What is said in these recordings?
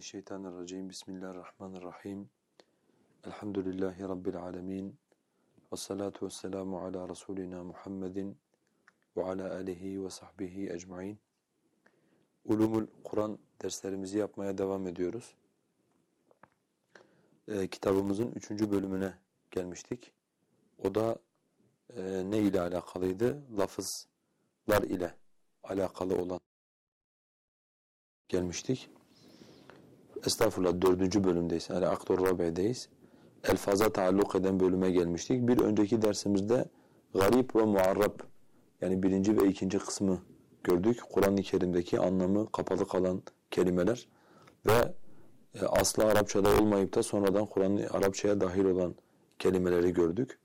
Mineşşeytanirracim. Bismillahirrahmanirrahim. Elhamdülillahi Rabbil alemin. Ve salatu ve selamu ala Resulina Muhammedin ve ala alihi ve sahbihi ecmain. Ulumul Kur'an derslerimizi yapmaya devam ediyoruz. Ee, kitabımızın üçüncü bölümüne gelmiştik. O da e, ne ile alakalıydı? Lafızlar ile alakalı olan gelmiştik. Estağfurullah dördüncü bölümdeyiz. Yani Aktor Rabi'deyiz. Elfaza taalluk eden bölüme gelmiştik. Bir önceki dersimizde garip ve muarrab yani birinci ve ikinci kısmı gördük. Kur'an-ı Kerim'deki anlamı kapalı kalan kelimeler ve e, aslı Arapçada olmayıp da sonradan Kur'an Arapçaya dahil olan kelimeleri gördük.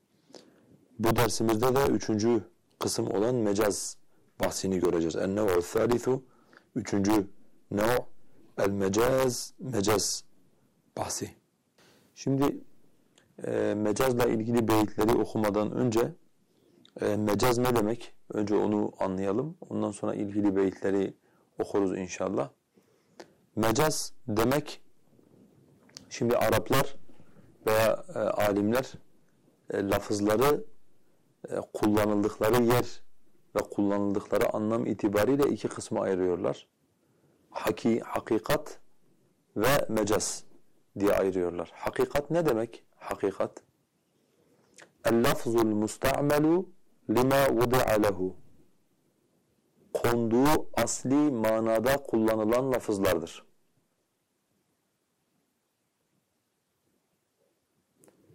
Bu dersimizde de üçüncü kısım olan mecaz bahsini göreceğiz. En-nev'u thalithu üçüncü nev' el-mecaz, mecaz bahsi. Şimdi e, mecazla ilgili beyitleri okumadan önce e, mecaz ne demek? Önce onu anlayalım. Ondan sonra ilgili beyitleri okuruz inşallah. Mecaz demek şimdi Araplar veya e, alimler e, lafızları e, kullanıldıkları yer ve kullanıldıkları anlam itibariyle iki kısma ayırıyorlar. Haki, hakikat ve mecaz diye ayırıyorlar. Hakikat ne demek? Hakikat. El-lafzul musta'melu lima vudi'a lehu. Konduğu asli manada kullanılan lafızlardır.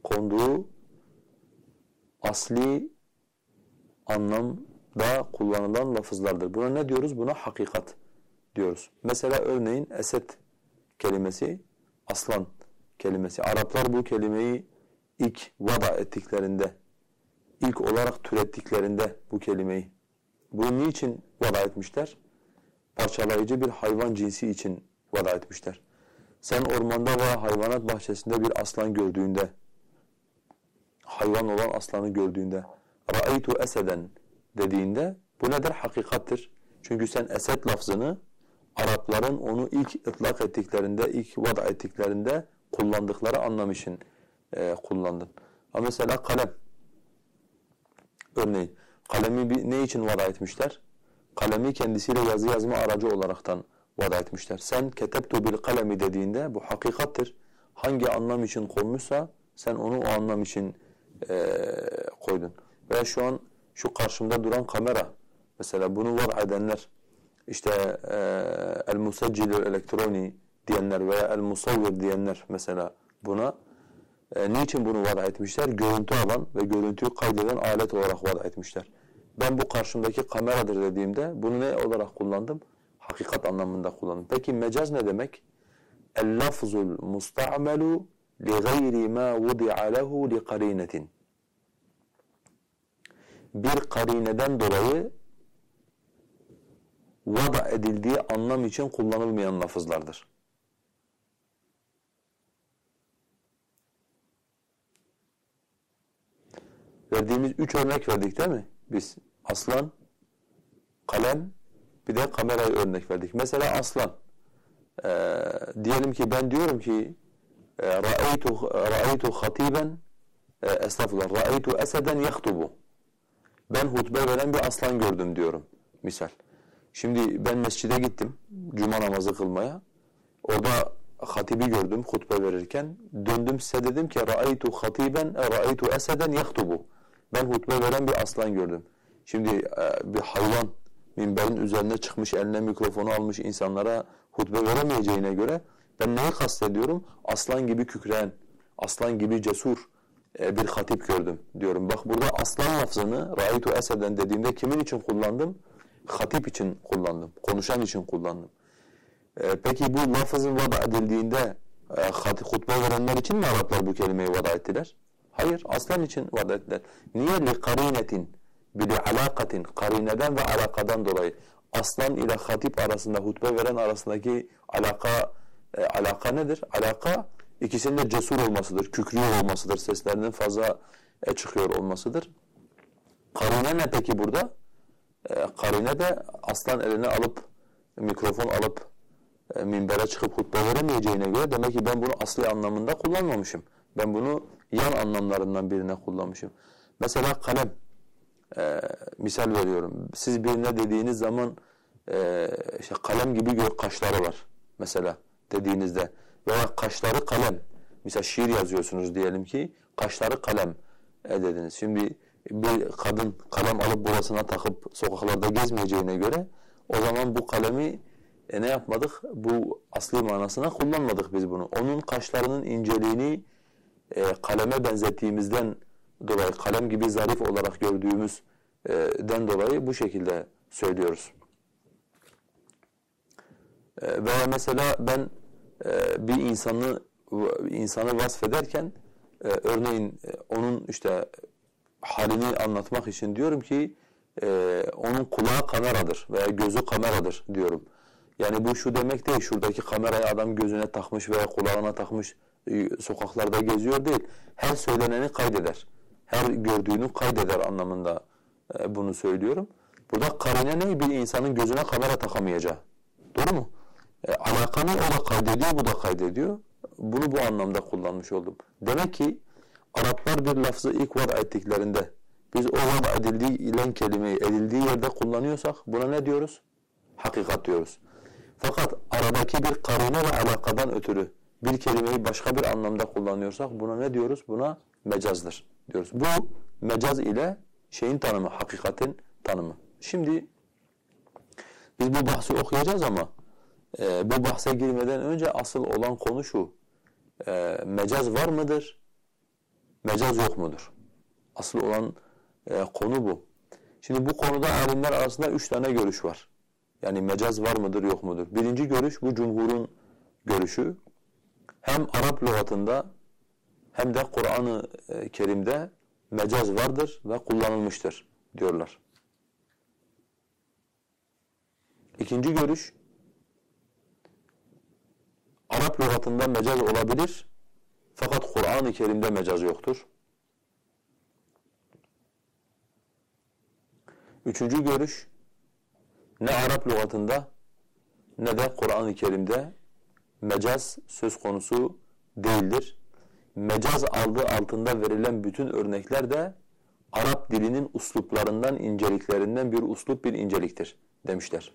Konduğu asli anlamda kullanılan lafızlardır. Buna ne diyoruz? Buna hakikat diyoruz. Mesela örneğin esed kelimesi, aslan kelimesi. Araplar bu kelimeyi ilk vada ettiklerinde, ilk olarak türettiklerinde bu kelimeyi. Bunu niçin vada etmişler? Parçalayıcı bir hayvan cinsi için vada etmişler. Sen ormanda veya hayvanat bahçesinde bir aslan gördüğünde, hayvan olan aslanı gördüğünde, رَأَيْتُ eseden dediğinde bu nedir? Hakikattir. Çünkü sen esed lafzını Arapların onu ilk ıtlak ettiklerinde, ilk vada ettiklerinde kullandıkları anlam için e, kullandın. Ama mesela kalem. Örneğin kalemi bir, ne için vada etmişler? Kalemi kendisiyle yazı yazma aracı olaraktan vada etmişler. Sen ketebtu bil kalemi dediğinde bu hakikattir. Hangi anlam için konmuşsa sen onu o anlam için e, koydun. Veya şu an şu karşımda duran kamera mesela bunu vada edenler işte e, el-museccilül elektroni diyenler veya el-musavvir diyenler mesela buna e, niçin bunu vada etmişler? Görüntü alan ve görüntüyü kaydeden alet olarak vada etmişler. Ben bu karşımdaki kameradır dediğimde bunu ne olarak kullandım? Hakikat anlamında kullandım. Peki mecaz ne demek? El-lafzul musta'melu li gayri ma vudi'a lehu li qarinetin. Bir karineden dolayı vada edildiği anlam için kullanılmayan lafızlardır. Verdiğimiz üç örnek verdik değil mi? Biz aslan, kalem, bir de kamerayı örnek verdik. Mesela aslan. Ee, diyelim ki ben diyorum ki ra'aytu ra'aytu hatiben e, estağfurullah ra'aytu eseden yahtubu. Ben hutbe veren bir aslan gördüm diyorum misal. Şimdi ben mescide gittim cuma namazı kılmaya. Orada hatibi gördüm hutbe verirken. Döndüm size dedim ki ra'aytu hatiben ra'aytu eseden yahtubu. Ben hutbe veren bir aslan gördüm. Şimdi e, bir hayvan minberin üzerine çıkmış eline mikrofonu almış insanlara hutbe veremeyeceğine göre ben neyi kastediyorum? Aslan gibi kükreyen, aslan gibi cesur e, bir hatip gördüm diyorum. Bak burada aslan lafzını ra'aytu eseden dediğimde kimin için kullandım? Hatip için kullandım, konuşan için kullandım. Ee, peki bu lafızın vada edildiğinde e, hutbe verenler için mi Araplar bu kelimeyi vada ettiler? Hayır, aslan için vada ettiler. Niye? Bili alakatin, karineden ve alakadan dolayı. Aslan ile hatip arasında, hutbe veren arasındaki alaka, e, alaka nedir? Alaka ikisinin de cesur olmasıdır, kükrüyor olmasıdır, seslerinin fazla e, çıkıyor olmasıdır. Karine ne peki burada? E, karine de aslan eline alıp, mikrofon alıp e, minbere çıkıp hutbe veremeyeceğine göre demek ki ben bunu asli anlamında kullanmamışım. Ben bunu yan anlamlarından birine kullanmışım. Mesela kalem. E, misal veriyorum. Siz birine dediğiniz zaman e, işte kalem gibi gör kaşları var mesela dediğinizde veya kaşları kalem. Mesela şiir yazıyorsunuz diyelim ki kaşları kalem dediniz. Şimdi bir kadın kalem alıp burasına takıp sokaklarda gezmeyeceğine göre o zaman bu kalemi e, ne yapmadık? Bu asli manasına kullanmadık biz bunu. Onun kaşlarının inceliğini e, kaleme benzettiğimizden dolayı, kalem gibi zarif olarak gördüğümüzden dolayı bu şekilde söylüyoruz. E, veya mesela ben e, bir insanı insanı vasfederken e, örneğin e, onun işte halini anlatmak için diyorum ki e, onun kulağı kameradır veya gözü kameradır diyorum. Yani bu şu demek değil, şuradaki kamerayı adam gözüne takmış veya kulağına takmış e, sokaklarda geziyor değil. Her söyleneni kaydeder. Her gördüğünü kaydeder anlamında e, bunu söylüyorum. Burada karine ne? Bir insanın gözüne kamera takamayacağı. Doğru mu? E, alakanı o da kaydediyor, bu da kaydediyor. Bunu bu anlamda kullanmış oldum. Demek ki Araplar bir lafzı ilk vada ettiklerinde biz o vada edildiği ilen kelimeyi edildiği yerde kullanıyorsak buna ne diyoruz? Hakikat diyoruz. Fakat aradaki bir karine ve alakadan ötürü bir kelimeyi başka bir anlamda kullanıyorsak buna ne diyoruz? Buna mecazdır diyoruz. Bu mecaz ile şeyin tanımı, hakikatin tanımı. Şimdi biz bu bahsi okuyacağız ama e, bu bahse girmeden önce asıl olan konu şu. E, mecaz var mıdır? Mecaz yok mudur? Asıl olan e, konu bu. Şimdi bu konuda alimler arasında üç tane görüş var. Yani mecaz var mıdır yok mudur? Birinci görüş bu cumhurun görüşü. Hem Arap lügatında hem de Kur'an-ı e, Kerim'de mecaz vardır ve kullanılmıştır diyorlar. İkinci görüş Arap lügatında mecaz olabilir fakat Kur'an-ı Kerim'de mecaz yoktur. Üçüncü görüş ne Arap lügatında ne de Kur'an-ı Kerim'de mecaz söz konusu değildir. Mecaz aldığı altında verilen bütün örnekler de Arap dilinin usluplarından, inceliklerinden bir uslup, bir inceliktir demişler.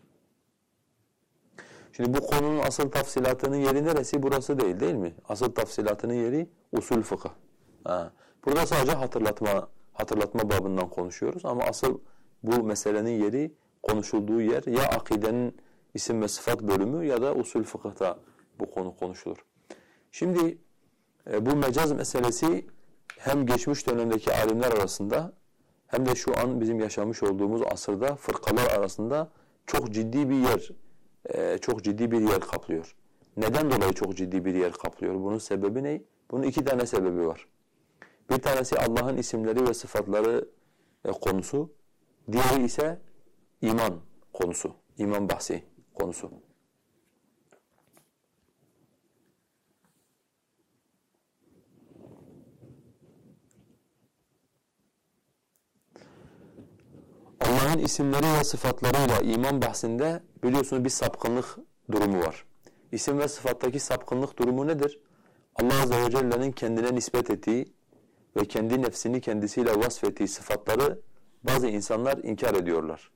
Şimdi bu konunun asıl tafsilatının yeri neresi? Burası değil değil mi? Asıl tafsilatının yeri usul fıkıh. Ha. Burada sadece hatırlatma hatırlatma babından konuşuyoruz ama asıl bu meselenin yeri konuşulduğu yer ya akidenin isim ve sıfat bölümü ya da usul fıkıhta bu konu konuşulur. Şimdi e, bu mecaz meselesi hem geçmiş dönemdeki alimler arasında hem de şu an bizim yaşamış olduğumuz asırda fırkalar arasında çok ciddi bir yer e, çok ciddi bir yer kaplıyor. Neden dolayı çok ciddi bir yer kaplıyor? Bunun sebebi ne? Bunun iki tane sebebi var. Bir tanesi Allah'ın isimleri ve sıfatları e, konusu. Diğeri ise iman konusu, iman bahsi konusu. Allah'ın isimleri ve sıfatlarıyla iman bahsinde biliyorsunuz bir sapkınlık durumu var. İsim ve sıfattaki sapkınlık durumu nedir? Allah Azze ve Celle'nin kendine nispet ettiği ve kendi nefsini kendisiyle vasfettiği sıfatları bazı insanlar inkar ediyorlar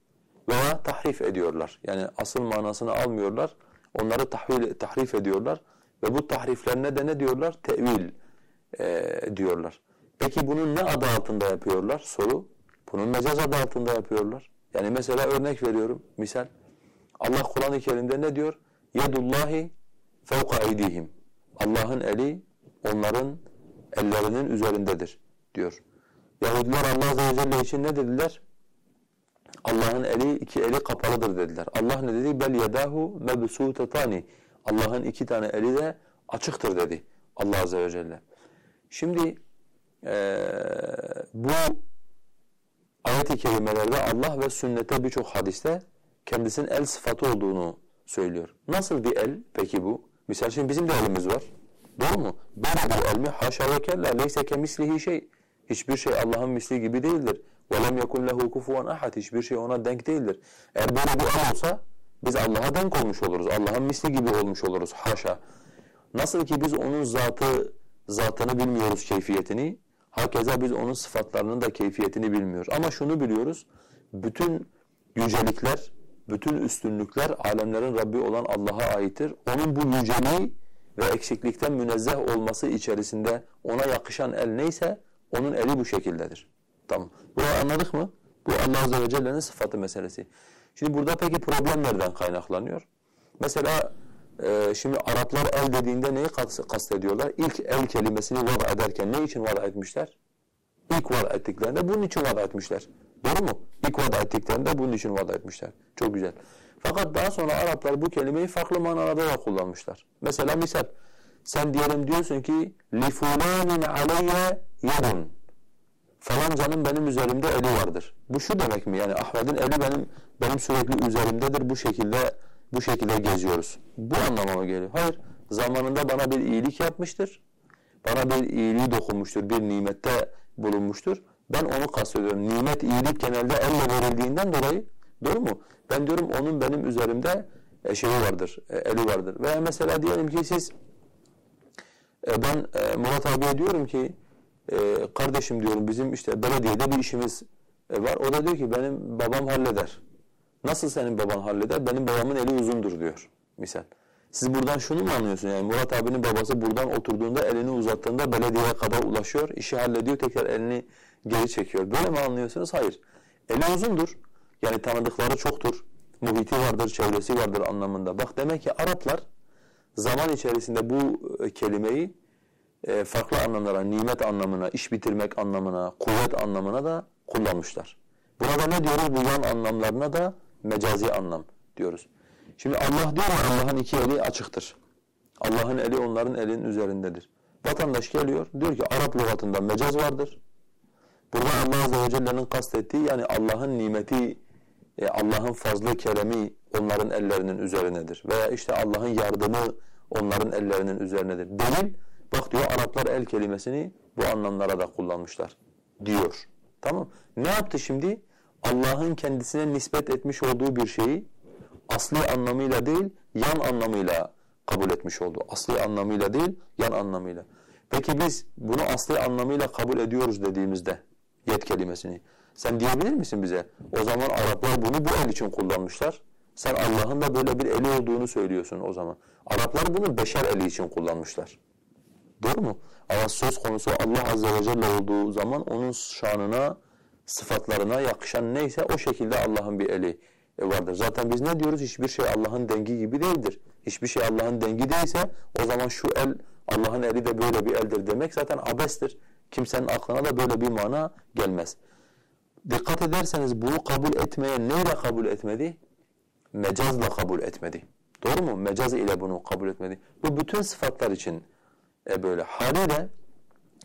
veya tahrif ediyorlar. Yani asıl manasını almıyorlar, onları tahvil, tahrif ediyorlar ve bu tahriflerine de ne diyorlar? Tevil e, diyorlar. Peki bunun ne adı altında yapıyorlar? Soru. Bunun mecaz adı altında yapıyorlar. Yani mesela örnek veriyorum, misal. Allah Kur'an-ı Kerim'de ne diyor? Yedullahi fevka eydihim. Allah'ın eli onların ellerinin üzerindedir diyor. Yahudiler Allah Azze ve Celle için ne dediler? Allah'ın eli iki eli kapalıdır dediler. Allah ne dedi? Bel yedahu mebsutatani. Allah'ın iki tane eli de açıktır dedi Allah Azze ve Celle. Şimdi ee, bu ayet-i kerimelerde Allah ve sünnete birçok hadiste kendisinin el sıfatı olduğunu söylüyor. Nasıl bir el peki bu? Misal şimdi bizim de elimiz var. Doğru mu? Böyle bir el mi? Haşa ve kella. Leyse kemislihi şey. Hiçbir şey Allah'ın misli gibi değildir. وَلَمْ يَكُنْ لَهُ كُفُوًا اَحَدٍ Hiçbir şey ona denk değildir. Eğer böyle bir el olsa Biz Allah'a denk olmuş oluruz. Allah'ın misli gibi olmuş oluruz. Haşa. Nasıl ki biz onun zatı zatını bilmiyoruz keyfiyetini. Hakeza biz onun sıfatlarının da keyfiyetini bilmiyoruz. Ama şunu biliyoruz. Bütün yücelikler, bütün üstünlükler alemlerin Rabbi olan Allah'a aittir. Onun bu yüceliği ve eksiklikten münezzeh olması içerisinde ona yakışan el neyse onun eli bu şekildedir. Tamam. Bunu anladık mı? Bu Allah Azze ve Celle'nin sıfatı meselesi. Şimdi burada peki problem nereden kaynaklanıyor? Mesela e, şimdi Araplar el dediğinde neyi kastediyorlar? İlk el kelimesini var ederken ne için var etmişler? İlk var ettiklerinde bunun için var etmişler. Doğru mu? İlk var ettiklerinde bunun için var etmişler. Çok güzel. Fakat daha sonra Araplar bu kelimeyi farklı manalarda da kullanmışlar. Mesela misal sen diyelim diyorsun ki لِفُلَانٍ عَلَيَّ يَدٌ Falancanın benim üzerimde eli vardır. Bu şu demek mi? Yani Ahmet'in eli benim benim sürekli üzerimdedir. Bu şekilde bu şekilde geziyoruz. Bu anlama mı geliyor? Hayır. Zamanında bana bir iyilik yapmıştır. Bana bir iyiliği dokunmuştur. Bir nimette bulunmuştur. Ben onu kastediyorum. Nimet, iyilik genelde elle verildiğinden dolayı doğru mu? Ben diyorum onun benim üzerimde e, şeyi vardır, e, eli vardır. Veya mesela diyelim ki siz e, ben Murat abiye diyorum ki kardeşim diyorum bizim işte belediyede bir işimiz var. O da diyor ki benim babam halleder. Nasıl senin baban halleder? Benim babamın eli uzundur diyor misal. Siz buradan şunu mu anlıyorsunuz? Yani Murat abinin babası buradan oturduğunda elini uzattığında belediyeye kadar ulaşıyor, işi hallediyor, tekrar elini geri çekiyor. Böyle mi anlıyorsunuz? Hayır. Eli uzundur. Yani tanıdıkları çoktur. Muhiti vardır, çevresi vardır anlamında. Bak demek ki Araplar zaman içerisinde bu e, kelimeyi e, farklı anlamlara, nimet anlamına, iş bitirmek anlamına, kuvvet anlamına da kullanmışlar. Buna da ne diyoruz? Bu yan anlamlarına da mecazi anlam diyoruz. Şimdi Allah diyor Allah'ın iki eli açıktır. Allah'ın eli onların elinin üzerindedir. Vatandaş geliyor diyor ki Arap lügatında mecaz vardır. Burada Allah Azze ve Celle'nin kastettiği yani Allah'ın nimeti, e, Allah'ın fazlı keremi onların ellerinin üzerinedir. Veya işte Allah'ın yardımı onların ellerinin üzerinedir. Delil bak diyor Araplar el kelimesini bu anlamlara da kullanmışlar diyor. Tamam. Ne yaptı şimdi? Allah'ın kendisine nispet etmiş olduğu bir şeyi asli anlamıyla değil, yan anlamıyla kabul etmiş oldu. Asli anlamıyla değil, yan anlamıyla. Peki biz bunu asli anlamıyla kabul ediyoruz dediğimizde yet kelimesini. Sen diyebilir misin bize? O zaman Araplar bunu bu el için kullanmışlar. Sen Allah'ın da böyle bir eli olduğunu söylüyorsun o zaman. Araplar bunu beşer eli için kullanmışlar. Doğru mu? Ama söz konusu Allah Azze ve Celle olduğu zaman onun şanına, sıfatlarına yakışan neyse o şekilde Allah'ın bir eli e, vardır. Zaten biz ne diyoruz? Hiçbir şey Allah'ın dengi gibi değildir. Hiçbir şey Allah'ın dengi değilse o zaman şu el Allah'ın eli de böyle bir eldir demek zaten abestir. Kimsenin aklına da böyle bir mana gelmez. Dikkat ederseniz bunu kabul etmeyen neyle kabul etmedi? Mecazla kabul etmedi. Doğru mu? Mecaz ile bunu kabul etmedi. Bu bütün sıfatlar için e böyle. Haliyle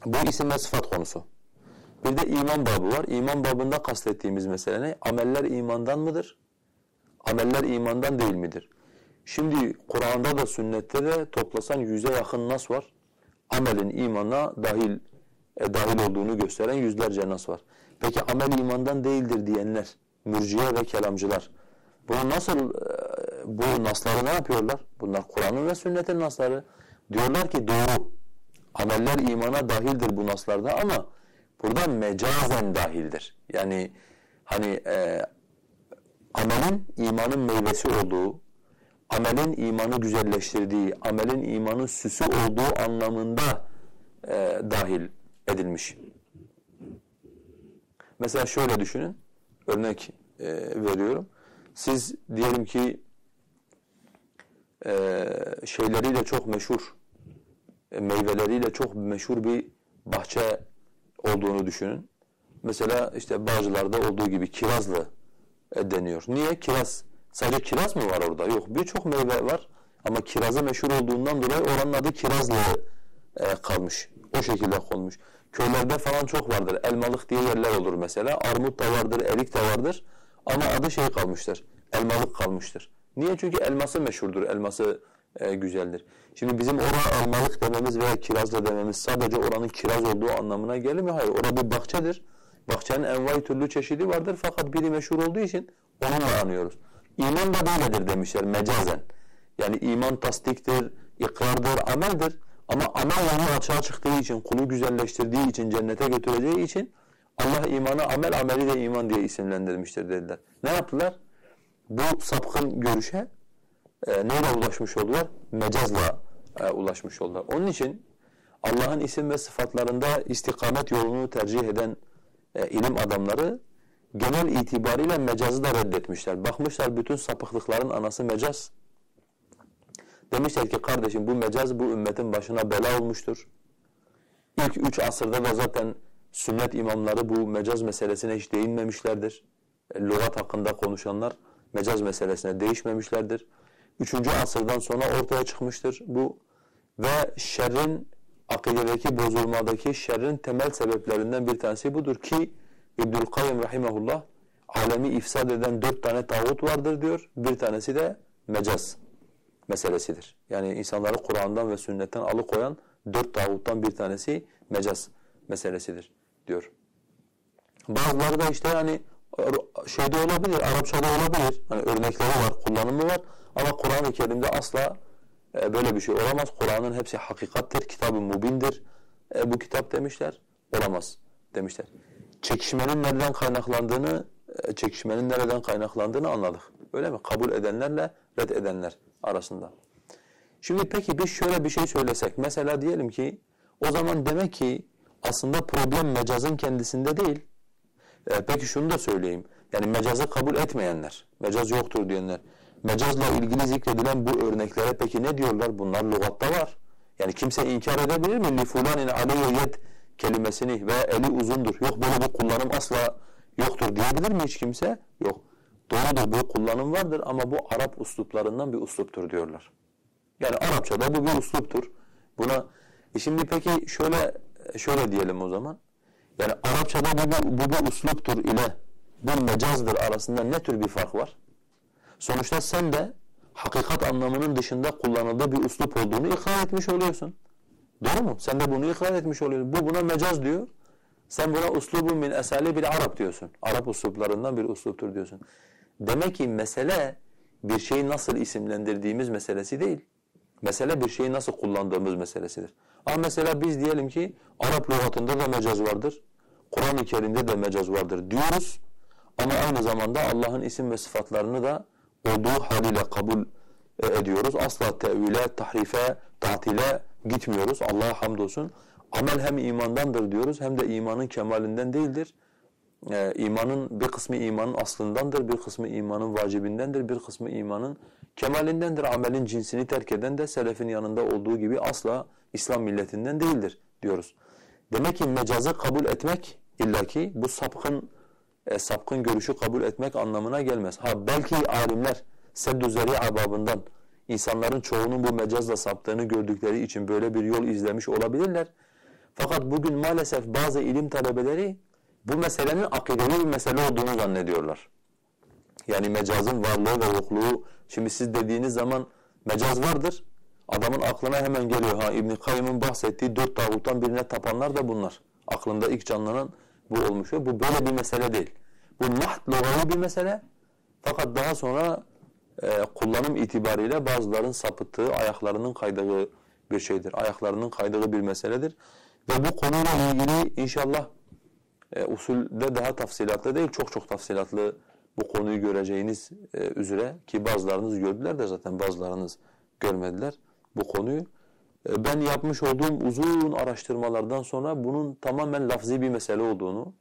bu isim ve sıfat konusu. Bir de iman babı var. İman babında kastettiğimiz mesele ne? Ameller imandan mıdır? Ameller imandan değil midir? Şimdi Kur'an'da da sünnette de toplasan yüze yakın nas var. Amelin imana dahil e, dahil olduğunu gösteren yüzlerce nas var. Peki amel imandan değildir diyenler, mürciye ve kelamcılar. Bunu nasıl, e, bu nasları ne yapıyorlar? Bunlar Kur'an'ın ve sünnetin nasları. Diyorlar ki doğru, ameller imana dahildir bu naslarda ama burada mecazen dahildir. Yani hani e, amelin imanın meyvesi olduğu, amelin imanı güzelleştirdiği, amelin imanın süsü olduğu anlamında e, dahil edilmiş. Mesela şöyle düşünün, örnek e, veriyorum. Siz diyelim ki e, şeyleriyle çok meşhur, e, meyveleriyle çok meşhur bir bahçe olduğunu düşünün. Mesela işte Bağcılar'da olduğu gibi Kirazlı deniyor. Niye? Kiraz. Sadece kiraz mı var orada? Yok. Birçok meyve var. Ama kirazı meşhur olduğundan dolayı oranın adı Kirazlı e, kalmış. O şekilde konmuş. Köylerde falan çok vardır. Elmalık diye yerler olur mesela. Armut da vardır, erik de vardır. Ama adı şey kalmıştır. Elmalık kalmıştır. Niye? Çünkü elması meşhurdur. Elması e, güzeldir. Şimdi bizim orada elmalık dememiz veya kirazla dememiz sadece oranın kiraz olduğu anlamına gelir mi? Hayır. Orada bir bahçedir. Bahçenin envai türlü çeşidi vardır fakat biri meşhur olduğu için onunla anıyoruz. İman da böyledir demişler mecazen. Yani iman tasdiktir, ikrardır, ameldir. Ama amel yönü açığa çıktığı için, kulu güzelleştirdiği için, cennete götüreceği için Allah imanı amel, ameli de iman diye isimlendirmiştir dediler. Ne yaptılar? Bu sapkın görüşe e, neyle ulaşmış oldular? Mecazla e, ulaşmış oldular. Onun için Allah'ın isim ve sıfatlarında istikamet yolunu tercih eden e, ilim adamları genel itibariyle mecazı da reddetmişler. Bakmışlar bütün sapıklıkların anası mecaz. Demişler ki kardeşim bu mecaz bu ümmetin başına bela olmuştur. İlk üç asırda da zaten sünnet imamları bu mecaz meselesine hiç değinmemişlerdir. E, lügat hakkında konuşanlar mecaz meselesine değişmemişlerdir. Üçüncü asırdan sonra ortaya çıkmıştır bu ve şerrin akidedeki bozulmadaki şerrin temel sebeplerinden bir tanesi budur ki İbnül Kayyum rahimehullah alemi ifsad eden dört tane tağut vardır diyor. Bir tanesi de mecaz meselesidir. Yani insanları Kur'an'dan ve sünnetten alıkoyan dört tağuttan bir tanesi mecaz meselesidir diyor. Bazıları da işte hani şeyde olabilir, Arapçada olabilir. Hani örnekleri var, kullanımı var. Ama Kur'an-ı Kerim'de asla e, böyle bir şey olamaz. Kur'an'ın hepsi hakikattir, kitab-ı mubindir. E, bu kitap demişler, olamaz demişler. Çekişmenin nereden kaynaklandığını, e, çekişmenin nereden kaynaklandığını anladık. Öyle mi? Kabul edenlerle red edenler arasında. Şimdi peki biz şöyle bir şey söylesek. Mesela diyelim ki o zaman demek ki aslında problem mecazın kendisinde değil. E, peki şunu da söyleyeyim. Yani mecazı kabul etmeyenler, mecaz yoktur diyenler, mecazla ilgili zikredilen bu örneklere peki ne diyorlar? Bunlar lügatta var. Yani kimse inkar edebilir mi? لِفُلَانٍ عَلَيَّ yed kelimesini ve eli uzundur. Yok böyle bir kullanım asla yoktur diyebilir mi hiç kimse? Yok. Doğrudur bu kullanım vardır ama bu Arap usluplarından bir usluptur diyorlar. Yani Arapçada bu bir usluptur. Buna e şimdi peki şöyle şöyle diyelim o zaman. Yani Arapçada bu, bu, bu bir usluptur ile bu mecazdır arasında ne tür bir fark var? Sonuçta sen de hakikat anlamının dışında kullanıldığı bir uslup olduğunu ikrar etmiş oluyorsun. Doğru mu? Sen de bunu ikrar etmiş oluyorsun. Bu buna mecaz diyor. Sen buna uslubun min esali bir Arap diyorsun. Arap usluplarından bir usluptur diyorsun. Demek ki mesele bir şeyi nasıl isimlendirdiğimiz meselesi değil. Mesele bir şeyi nasıl kullandığımız meselesidir. Ama mesela biz diyelim ki Arap lügatında da mecaz vardır. Kur'an-ı Kerim'de de mecaz vardır diyoruz. Ama aynı zamanda Allah'ın isim ve sıfatlarını da olduğu haliyle kabul e, ediyoruz. Asla tevile, tahrife, tatile gitmiyoruz. Allah'a hamdolsun. Amel hem imandandır diyoruz hem de imanın kemalinden değildir. Ee, imanın bir kısmı imanın aslındandır, bir kısmı imanın vacibindendir, bir kısmı imanın kemalindendir. Amelin cinsini terk eden de selefin yanında olduğu gibi asla İslam milletinden değildir diyoruz. Demek ki mecazı kabul etmek illaki bu sapkın e, sapkın görüşü kabul etmek anlamına gelmez. Ha belki alimler seddü zeri'a babından insanların çoğunun bu mecazla saptığını gördükleri için böyle bir yol izlemiş olabilirler. Fakat bugün maalesef bazı ilim talebeleri bu meselenin akidevi bir mesele olduğunu zannediyorlar. Yani mecazın varlığı ve yokluğu, şimdi siz dediğiniz zaman mecaz vardır, adamın aklına hemen geliyor. Ha İbn Kayyım'ın bahsettiği dört tağuttan birine tapanlar da bunlar. Aklında ilk canlanan bu olmuş. Bu böyle bir mesele değil. Bu naht logavi bir mesele. Fakat daha sonra e, kullanım itibariyle bazıların sapıttığı, ayaklarının kaydığı bir şeydir. Ayaklarının kaydığı bir meseledir. Ve bu konuyla ilgili inşallah e, usulde daha tafsilatlı değil, çok çok tafsilatlı bu konuyu göreceğiniz e, üzere ki bazılarınız gördüler de zaten bazılarınız görmediler bu konuyu. E, ben yapmış olduğum uzun araştırmalardan sonra bunun tamamen lafzi bir mesele olduğunu,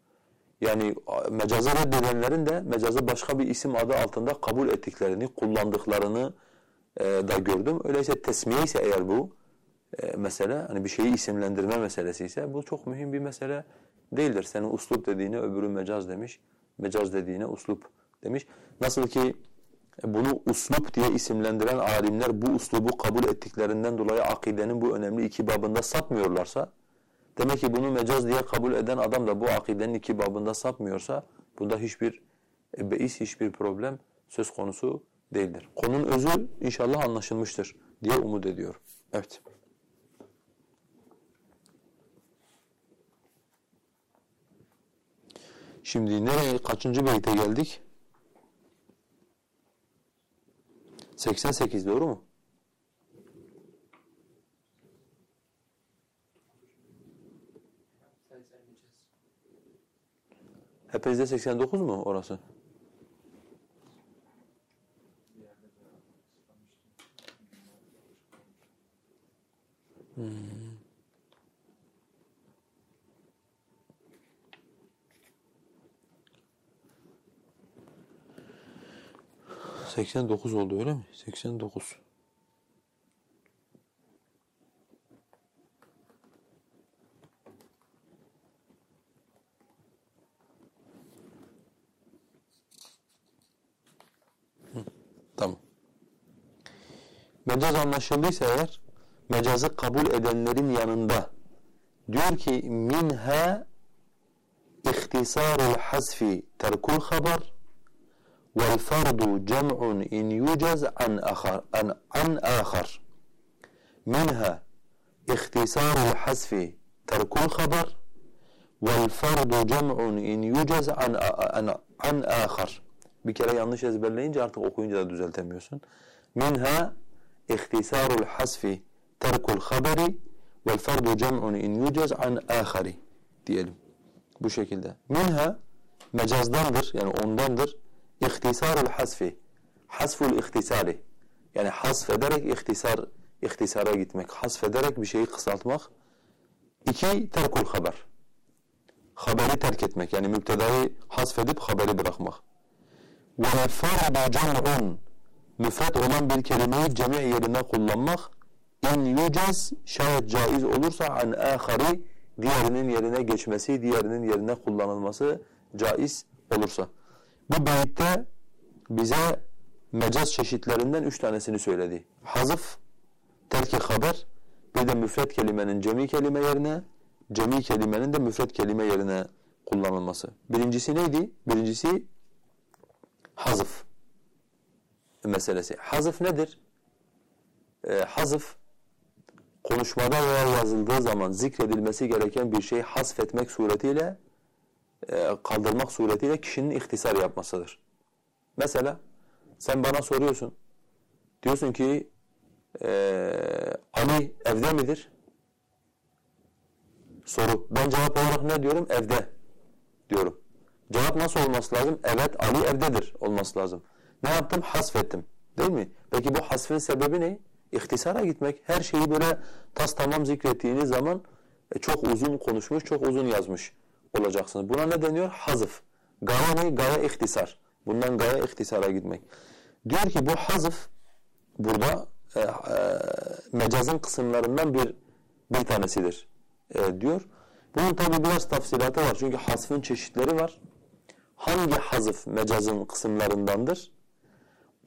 yani mecazı reddedenlerin de mecazı başka bir isim adı altında kabul ettiklerini, kullandıklarını e, da gördüm. Öyleyse tesmiye ise eğer bu e, mesele, hani bir şeyi isimlendirme meselesi ise bu çok mühim bir mesele değildir. Senin uslup dediğine öbürü mecaz demiş, mecaz dediğine uslup demiş. Nasıl ki bunu uslup diye isimlendiren alimler bu uslubu kabul ettiklerinden dolayı akidenin bu önemli iki babında sapmıyorlarsa, demek ki bunu mecaz diye kabul eden adam da bu akidenin iki babında sapmıyorsa, bunda hiçbir e, beis, hiçbir problem söz konusu değildir. Konunun özü inşallah anlaşılmıştır diye umut ediyorum. Evet. Şimdi nereye, kaçıncı beyte geldik? 88 doğru mu? Hepinizde 89 mu orası? 89 oldu öyle mi? 89. Tamam. Mecaz anlaşıldıysa eğer mecazı kabul edenlerin yanında diyor ki minha ihtisarul hasfi terkul haber Vel fardu cem'un in yucaz an ahar an an ahar. Minha ihtisarul hasfi terkul haber vel fardu cem'un in yucaz an an an ahar. Bir kere yanlış ezberleyince artık okuyunca da düzeltemiyorsun. Minha ihtisarul hasfi terkul haberi vel fardu cem'un in yucaz an ahari diyelim. Bu şekilde. Minha mecazdandır yani ondandır. İhtisarul hasfi. Hasful ihtisari. Yani hasfederek ihtisar, ihtisara gitmek. Hasfederek bir şeyi kısaltmak. İki, terkul haber. Haberi terk etmek. Yani müptedayı hasfedip haberi bırakmak. Ve farada cem'un müfret olan bir kelimeyi cemi yerine kullanmak in yucaz şayet caiz olursa an ahari diğerinin yerine geçmesi, diğerinin yerine kullanılması caiz olursa. Bu beytte bize mecaz çeşitlerinden üç tanesini söyledi. Hazıf, terki haber, bir de müfret kelimenin cemi kelime yerine, cemi kelimenin de müfret kelime yerine kullanılması. Birincisi neydi? Birincisi hazıf meselesi. Hazıf nedir? Ee, hazıf, konuşmada veya yazıldığı zaman zikredilmesi gereken bir şeyi hasfetmek suretiyle kaldırmak suretiyle kişinin ihtisar yapmasıdır. Mesela sen bana soruyorsun. Diyorsun ki e, Ali evde midir? Soru. Ben cevap olarak ne diyorum? Evde diyorum. Cevap nasıl olması lazım? Evet Ali evdedir olması lazım. Ne yaptım? Hasfettim. Değil mi? Peki bu hasfin sebebi ne? İhtisara gitmek. Her şeyi böyle tas tamam zikrettiğiniz zaman e, çok uzun konuşmuş, çok uzun yazmış olacaksınız. Buna ne deniyor? Hazıf. Gaye ne? Gaye ihtisar. Bundan gaye ihtisara gitmek. Diyor ki bu hazıf burada e, e, mecazın kısımlarından bir bir tanesidir e, diyor. Bunun tabi biraz tafsilatı var. Çünkü hasfın çeşitleri var. Hangi hazıf mecazın kısımlarındandır?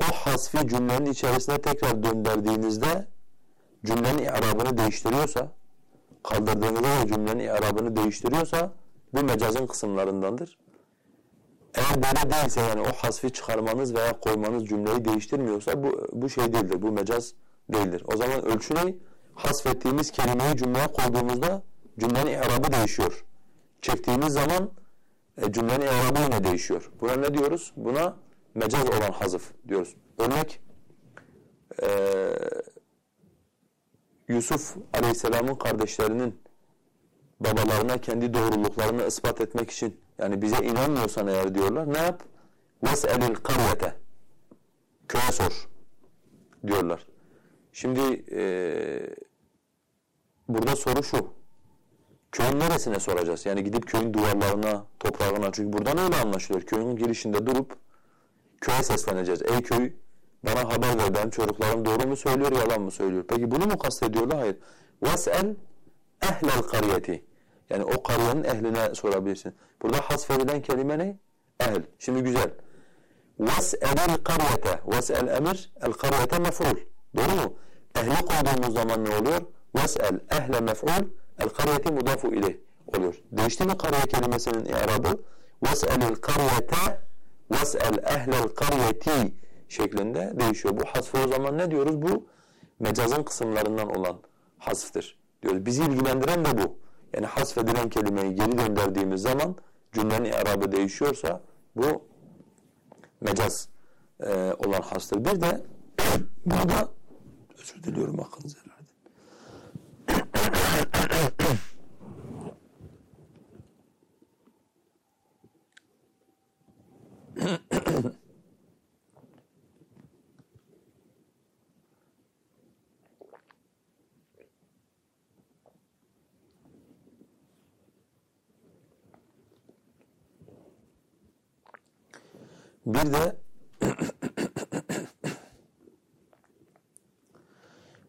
O hasfi cümlenin içerisine tekrar döndürdüğünüzde cümlenin i'rabını değiştiriyorsa, kaldırdığınızda cümlenin i'rabını değiştiriyorsa bu mecazın kısımlarındandır. Eğer böyle değilse yani o hasfi çıkarmanız veya koymanız cümleyi değiştirmiyorsa bu, bu şey değildir, bu mecaz değildir. O zaman ölçü ne? Hasfettiğimiz kelimeyi cümleye koyduğumuzda cümlenin i'rabı değişiyor. Çektiğimiz zaman e, cümlenin i'rabı yine değişiyor. Buna ne diyoruz? Buna mecaz olan hazıf diyoruz. Örnek e, Yusuf Aleyhisselam'ın kardeşlerinin babalarına kendi doğruluklarını ispat etmek için yani bize inanmıyorsan eğer diyorlar ne yap? وَسْأَلِ الْقَرْيَةَ Köye sor diyorlar. Şimdi e, burada soru şu. Köyün neresine soracağız? Yani gidip köyün duvarlarına, toprağına. Çünkü buradan öyle anlaşılıyor. Köyün girişinde durup köye sesleneceğiz. Ey köy bana haber ver benim çocuklarım doğru mu söylüyor, yalan mı söylüyor? Peki bunu mu kastediyorlar? Hayır. وَسْأَلْ اَهْلَ الْقَرْيَةِ yani o kariyenin ehline sorabilirsin. Burada hasfedilen kelime ne? Ehl. Şimdi güzel. وَاسْأَلِ الْقَرْيَةَ وَاسْأَلْ emir, el-karyete mef'ul. Doğru mu? Ehli koyduğumuz zaman ne oluyor? وَاسْأَلْ ehle mef'ul, el-karyeti mudafu ileyh oluyor. Değişti mi kariye kelimesinin i'rabı? وَاسْأَلِ الْقَرْيَةَ وَاسْأَلْ اَهْلَ الْقَرْيَةِ şeklinde değişiyor. Bu hasfı o zaman ne diyoruz? Bu mecazın kısımlarından olan hasftır diyoruz. Bizi ilgilendiren de bu. Yani hasfedilen kelimeyi geri gönderdiğimiz zaman cümlenin i'rabı değişiyorsa bu mecaz e, olan hastır. Bir de Burada özür diliyorum hakkınızı helal edin. Bir de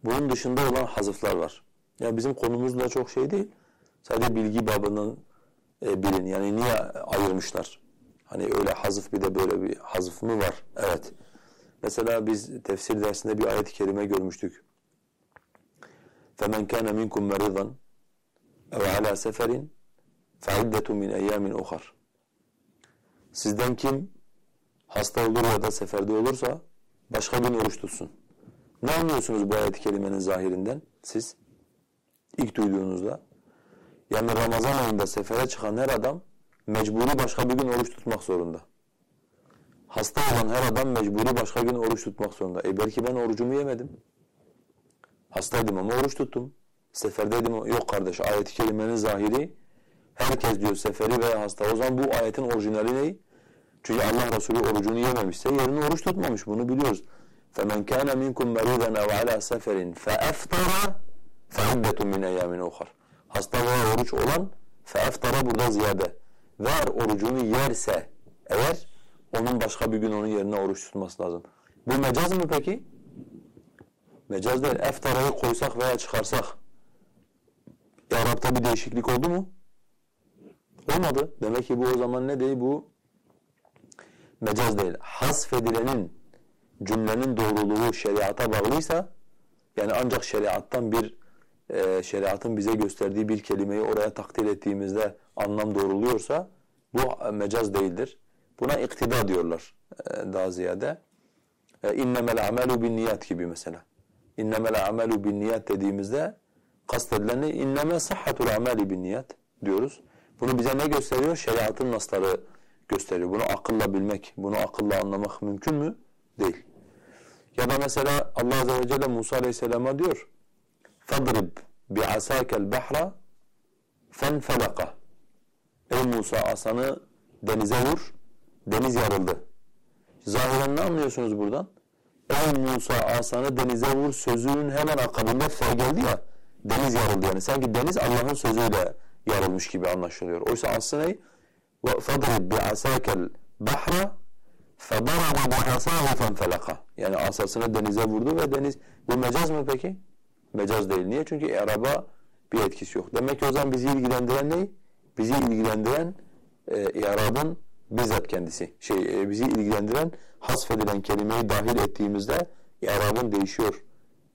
bunun dışında olan hazıflar var. Ya bizim konumuz da çok şey değil. Sadece bilgi babından e, bilin. Yani niye ayırmışlar? Hani öyle hazıf bir de böyle bir hazıf mı var? Evet. Mesela biz tefsir dersinde bir ayet-i kerime görmüştük. فَمَنْ كَانَ مِنْكُمْ مَرِضًا اَوْ عَلَى سَفَرٍ فَعِدَّةٌ مِنْ اَيَّامٍ اُخَرٍ Sizden kim hasta olur ya da seferde olursa başka gün oruç tutsun. Ne anlıyorsunuz bu ayet-i kerimenin zahirinden siz? İlk duyduğunuzda. Yani Ramazan ayında sefere çıkan her adam mecburi başka bir gün oruç tutmak zorunda. Hasta olan her adam mecburi başka gün oruç tutmak zorunda. E belki ben orucumu yemedim. Hastaydım ama oruç tuttum. Seferdeydim yok kardeş ayet-i kerimenin zahiri herkes diyor seferi veya hasta. O zaman bu ayetin orijinali ne? Çünkü Allah Resulü orucunu yememişse yerine oruç tutmamış. Bunu biliyoruz. فَمَنْ كَانَ مِنْكُمْ مَرِيضًا اَوْ عَلَى سَفَرٍ فَاَفْتَرَ فَعِدَّةٌ مِنْ اَيَّامٍ اُخَرٍ Hasta veya oruç olan فَاَفْتَرَ burada ziyade. Ve orucunu yerse eğer onun başka bir gün onun yerine oruç tutması lazım. Bu mecaz mı peki? Mecaz değil. Eftarayı koysak veya çıkarsak Arap'ta bir değişiklik oldu mu? Olmadı. Demek ki bu o zaman ne değil? Bu mecaz değil. Hasfedilenin cümlenin doğruluğu şeriata bağlıysa yani ancak şeriattan bir e, şeriatın bize gösterdiği bir kelimeyi oraya takdir ettiğimizde anlam doğruluyorsa bu mecaz değildir. Buna iktida diyorlar e, daha ziyade. E, innemel amelu bin niyat gibi mesela. İnnemel amelu bin niyat dediğimizde kastedilen ne? İnneme sahhatul ameli bin niyat diyoruz. Bunu bize ne gösteriyor? Şeriatın nasları gösteriyor. Bunu akılla bilmek, bunu akılla anlamak mümkün mü? Değil. Ya da mesela Allah Azze ve Celle Musa Aleyhisselam'a diyor فَضْرِبْ بِعَسَاكَ الْبَحْرَ فَانْفَلَقَ Ey Musa asanı denize vur, deniz yarıldı. Zahiren ne anlıyorsunuz buradan? Ey Musa asanı denize vur sözünün hemen akabinde fe geldi ya, deniz yarıldı yani. Sanki deniz Allah'ın sözüyle yarılmış gibi anlaşılıyor. Oysa aslı ne? فَضْرِبْ بِعَسَاكَ الْبَحْرَ فَضَرَبَ بِعَسَاهُ فَانْفَلَقَ Yani asasını denize vurdu ve deniz... Bu mecaz mı peki? Mecaz değil. Niye? Çünkü araba bir etkisi yok. Demek ki o zaman bizi ilgilendiren ne? Bizi ilgilendiren e, i'rabın bizzat kendisi. Şey, e, bizi ilgilendiren hasfedilen kelimeyi dahil ettiğimizde i'rabın değişiyor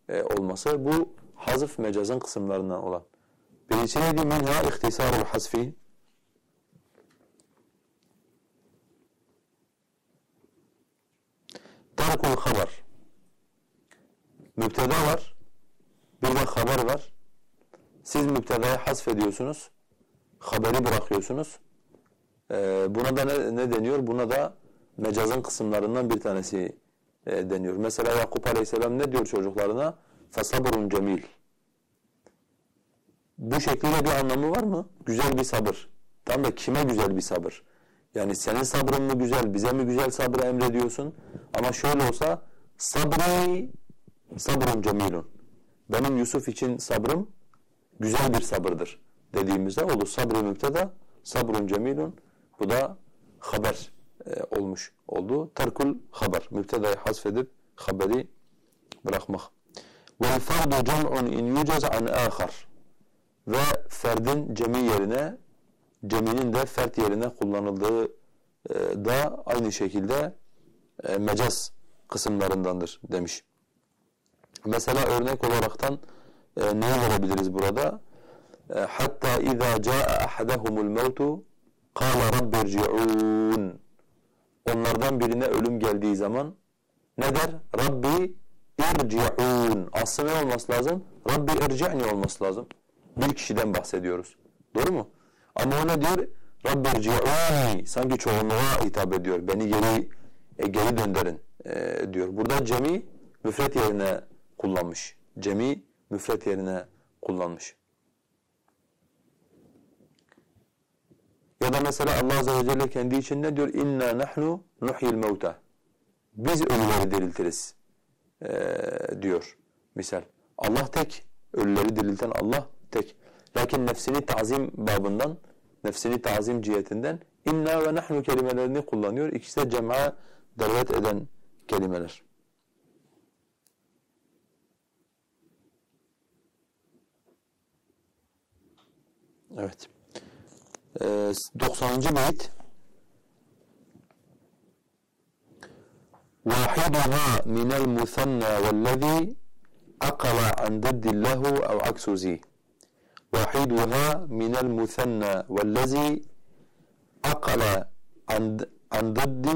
e, olması. Bu hazıf mecazın kısımlarından olan. Birincisi neydi? Minha ihtisarul hasfi. Tarkul haber. Müpteda var. Bir de haber var. Siz müptedaya hasfediyorsunuz. Haberi bırakıyorsunuz. Ee, buna da ne, ne deniyor? Buna da mecazın kısımlarından bir tanesi e, deniyor. Mesela Yakup Aleyhisselam ne diyor çocuklarına? Fasabrun cemil. Bu şekliyle bir anlamı var mı? Güzel bir sabır. Tam da kime güzel bir sabır? Yani senin sabrın mı güzel, bize mi güzel sabrı emrediyorsun? Ama şöyle olsa sabri sabrun cemilun. Benim Yusuf için sabrım güzel bir sabırdır dediğimizde olur. Sabrı müpteda, sabrun cemilun. Bu da haber e, olmuş oldu. Tarkul haber. Müptedayı hasfedip haberi bırakmak. Fardu cem'un in yucaz an ahar. Ve ferdin cemi yerine ceminin de fert yerine kullanıldığı e, da aynı şekilde e, mecaz kısımlarındandır demiş. Mesela örnek olaraktan e, neyi verebiliriz burada? E, hatta caa ahadahumul mautu qala rabbi irci'un. Onlardan birine ölüm geldiği zaman ne der? Rabbi irci'un. Aslı ne olması lazım? Rabbi irci'ni olması lazım. Bir kişiden bahsediyoruz. Doğru mu? Ama o ne diyor? Rabbi irci'uni. Sanki çoğunluğa hitap ediyor. Beni geri e, geri döndürün e, diyor. Burada cemi müfret yerine kullanmış. Cemi müfret yerine kullanmış. Ya da mesela Allah Azze ve Celle kendi için ne diyor? İnna nahnu nuhyil mevta. Biz ölüleri diriltiriz ee, diyor misal. Allah tek, ölüleri dirilten Allah tek. Lakin nefsini tazim babından, nefsini tazim cihetinden inna ve nahnu kelimelerini kullanıyor. İkisi de cem'a davet eden kelimeler. Evet. Ee, 90. beyt واحدها من المثنى والذي أقل عن ضد له أو عكس زي واحدها من المثنى والذي أقل عن عن ضد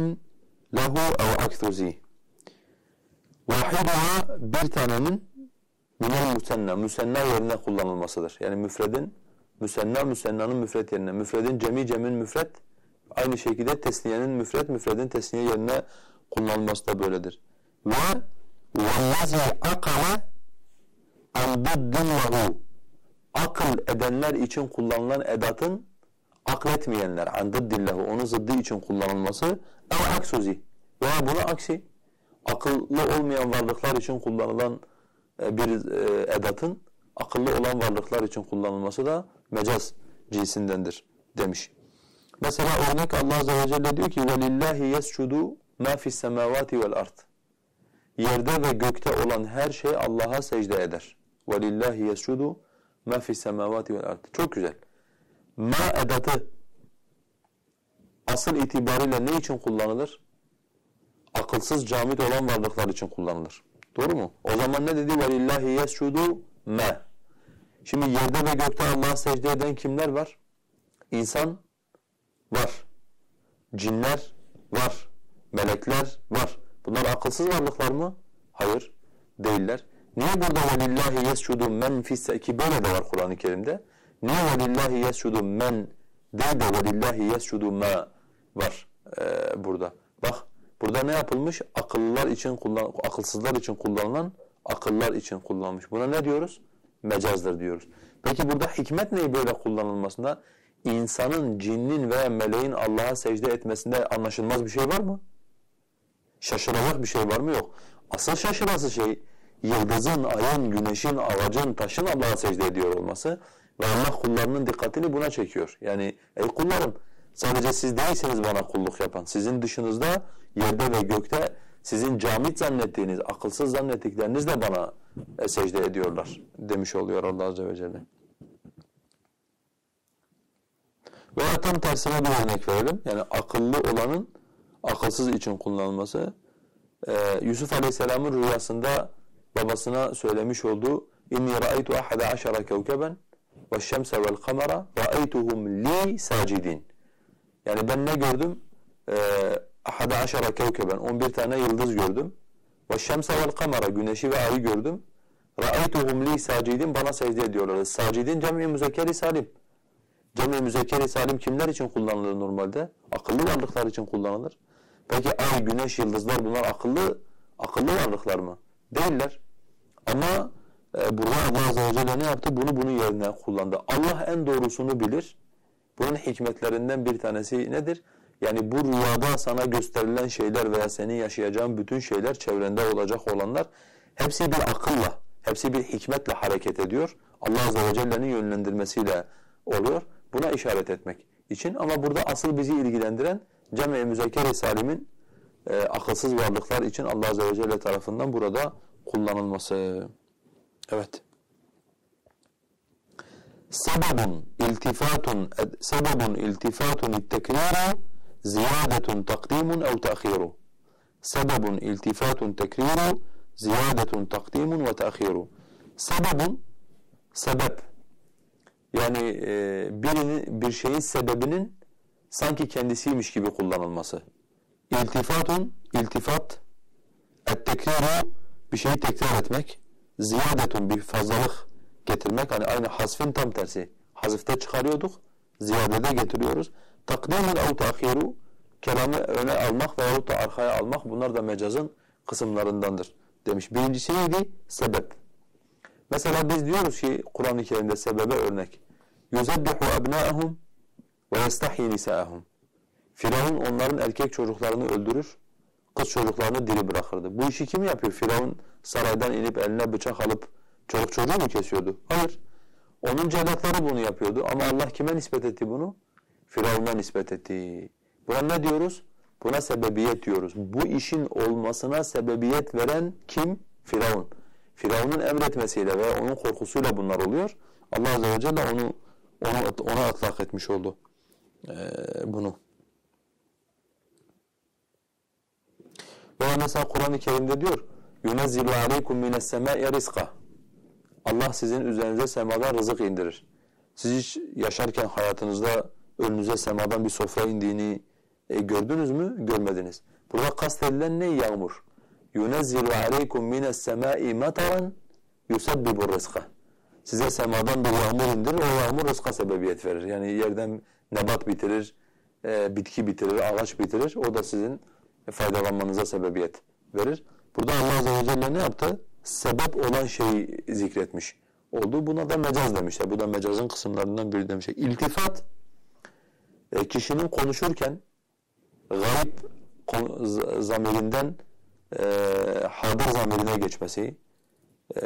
له أو عكس زي واحدها bir tanenin minel müsenna, müsenna yerine kullanılmasıdır. Yani müfredin, müsenna müsennanın müfret yerine, müfredin cemi cemin müfret, aynı şekilde tesniyenin müfret, müfredin tesniye yerine kullanılması da böyledir. Ve وَالَّذِي أَقَلَ عَنْ ضِدٍّ Akıl edenler için kullanılan edatın akletmeyenler, عَنْ ضِدٍ onun zıddı için kullanılması ev aksuzi veya buna aksi akıllı olmayan varlıklar için kullanılan e, bir e, edatın akıllı olan varlıklar için kullanılması da mecaz cinsindendir demiş. Mesela örnek Allah Azze ve Celle diyor ki وَلِلَّهِ يَسْجُدُ مَا فِي السَّمَاوَاتِ وَالْأَرْضِ Yerde ve gökte olan her şey Allah'a secde eder. وَلِلَّهِ يَسْجُدُ مَا فِي السَّمَاوَاتِ وَالْأَرْضِ Çok güzel. Ma edatı asıl itibariyle ne için kullanılır? Akılsız camit olan varlıklar için kullanılır. Doğru mu? O zaman ne dedi? وَلِلَّهِ يَسْجُدُ مَا Şimdi yerde ve gökte Allah'a secde eden kimler var? İnsan var. Cinler var. Melekler var. Bunlar akılsız varlıklar mı? Hayır. Değiller. Niye burada وَلِلَّهِ يَسْجُدُ مَنْ فِي Ki böyle de var Kur'an-ı Kerim'de. Niye وَلِلَّهِ يَسْجُدُ مَنْ değil de وَلِلَّهِ يَسْجُدُ مَا var ee, burada. Bak burada ne yapılmış? Akıllılar için kullan, akılsızlar için kullanılan akıllar için kullanmış. Buna ne diyoruz? Mecazdır diyoruz. Peki burada hikmet neyi böyle kullanılmasında? İnsanın, cinnin veya meleğin Allah'a secde etmesinde anlaşılmaz bir şey var mı? Şaşıracak bir şey var mı? Yok. Asıl şaşırası şey yıldızın, ayın, güneşin, ağacın, taşın Allah'a secde ediyor olması ve Allah kullarının dikkatini buna çekiyor. Yani ey kullarım sadece siz değilsiniz bana kulluk yapan. Sizin dışınızda yerde ve gökte sizin camit zannettiğiniz, akılsız zannettikleriniz de bana e, secde ediyorlar demiş oluyor Allah Azze ve Celle. Veya tam tersine bir örnek verelim. Yani akıllı olanın akılsız için kullanılması. Ee, Yusuf Aleyhisselam'ın rüyasında babasına söylemiş olduğu inni ra'aytu ahada aşara kevkeben ve şemse vel kamera ra'aytuhum li sacidin. Yani ben ne gördüm? Ee, ahada aşara kevkeben 11 tane yıldız gördüm. Ve şemse vel kamera güneşi ve ayı gördüm. Ra'aytuhum li sacidin bana secde ediyorlar. Sacidin cem'i müzekkeri salim. Cem'i müzekkeri salim kimler için kullanılır normalde? Akıllı varlıklar için kullanılır. Peki ay, güneş, yıldızlar bunlar akıllı akıllı varlıklar mı? Değiller. Ama e, burada Allah Azze ve Celle ne yaptı? Bunu bunun yerine kullandı. Allah en doğrusunu bilir. Bunun hikmetlerinden bir tanesi nedir? Yani bu rüyada sana gösterilen şeyler veya senin yaşayacağın bütün şeyler, çevrende olacak olanlar hepsi bir akılla, hepsi bir hikmetle hareket ediyor. Allah Azze ve Celle'nin yönlendirmesiyle oluyor. Buna işaret etmek için. Ama burada asıl bizi ilgilendiren Cem-i Müzekker-i Salim'in e, akılsız varlıklar için Allah Azze ve Celle tarafından burada kullanılması. Evet. Sebebun iltifatun sebebun iltifatun tekriru ziyadetun takdimun ev ta'khiru. Sebebun iltifatun tekriru ziyadetun takdimun ve ta'khiru. Sebebun sebep yani e, birinin bir şeyin sebebinin sanki kendisiymiş gibi kullanılması. İltifatun, iltifat, et-tekriru bir şeyi tekrar etmek, ziyadetun bir fazlalık getirmek, hani aynı hasfin tam tersi. Hazifte çıkarıyorduk, ziyadede getiriyoruz. Takdimun ev ta'khiru, kelamı öne almak veyahut da arkaya almak bunlar da mecazın kısımlarındandır demiş. Birincisi neydi? Sebep. Mesela biz diyoruz ki Kur'an-ı Kerim'de sebebe örnek. يُزَبِّحُ أَبْنَاءَهُمْ وَيَسْتَحْيِ نِسَاءَهُمْ Firavun onların erkek çocuklarını öldürür, kız çocuklarını diri bırakırdı. Bu işi kim yapıyor? Firavun saraydan inip eline bıçak alıp çocuk çocuğu mu kesiyordu? Hayır. Onun cellatları bunu yapıyordu ama Allah kime nispet etti bunu? Firavun'a nispet etti. Buna ne diyoruz? Buna sebebiyet diyoruz. Bu işin olmasına sebebiyet veren kim? Firavun. Firavun'un emretmesiyle veya onun korkusuyla bunlar oluyor. Allah Azze ve Celle onu ona, ona atlak etmiş oldu ee, bunu. Veya mesela Kur'an-ı Kerim'de diyor يُنَزِّلُ عَلَيْكُمْ مِنَ السَّمَاءِ رِزْقًا Allah sizin üzerinize semadan rızık indirir. Siz hiç yaşarken hayatınızda önünüze semadan bir sofra indiğini e, gördünüz mü? Görmediniz. Burada kastedilen ne? Yağmur. يُنَزِّلُ عَلَيْكُمْ مِنَ السَّمَاءِ مَطَرًا يُسَبِّبُ الرِّزْقَ Size semadan bir yağmur indirir, o yağmur rızka sebebiyet verir. Yani yerden nebat bitirir, e, bitki bitirir, ağaç bitirir. O da sizin faydalanmanıza sebebiyet verir. Burada Allah Azze ve Celle ne yaptı? Sebep olan şeyi zikretmiş oldu. Buna da mecaz demişler. Bu da mecazın kısımlarından biri demişler. İltifat, e, kişinin konuşurken gayb zamirinden e, haber zamirine geçmesi, e,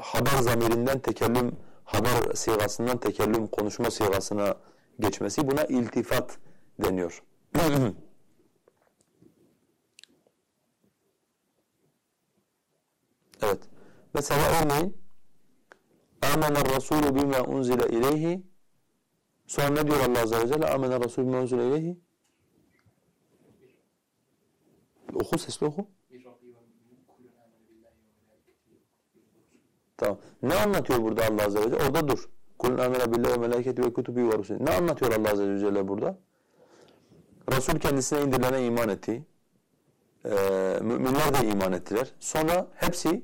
haber zamirinden tekellüm, haber sigasından tekellüm konuşma sigasına geçmesi buna iltifat deniyor. evet. Mesela örneğin آمن الرسول بما أنزل إليه Sonra ne diyor Allah Azze ve Celle? آمن الرسول بما أنزل إليه Oku sesli oku. Tamam. Ne anlatıyor burada Allah Azze ve Celle? Orada dur. Kulun amele billahi ve meleketi ve kutubi ve rusul. Ne anlatıyor Allah Azze ve Celle burada? Resul kendisine indirilene iman etti. Ee, müminler de iman ettiler. Sonra hepsi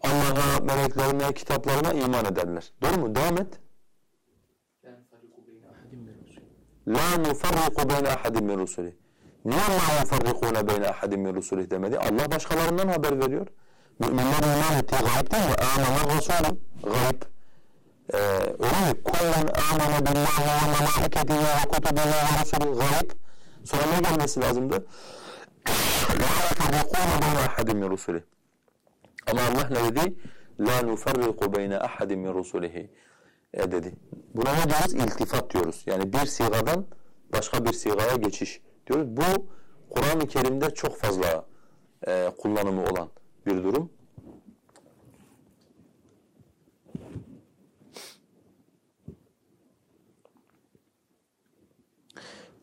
Allah'a, meleklerine, kitaplarına iman ederler. Doğru mu? Devam et. La nufarriku beyne ahadin min rusuli. Niye la yufarrikune beyne ahadin min rusulih demedi? Allah başkalarından haber veriyor. Müminler iman ettiği gayb değil mi? Âmener Resulü. Gayb. Ee, öyle mi? Kullun âmene billahi ve melâiketihi ve kutubihi ve rusulü. Gayb. Sonra ne gelmesi lazımdı? Beyne ahadin min rusulih. Ama Allah ne dedi? La nufarriku beyne ahadin min rusulihi e dedi. Buna ne diyoruz? İltifat diyoruz. Yani bir sigadan başka bir sigaya geçiş diyoruz. Bu Kur'an-ı Kerim'de çok fazla e, kullanımı olan bir durum.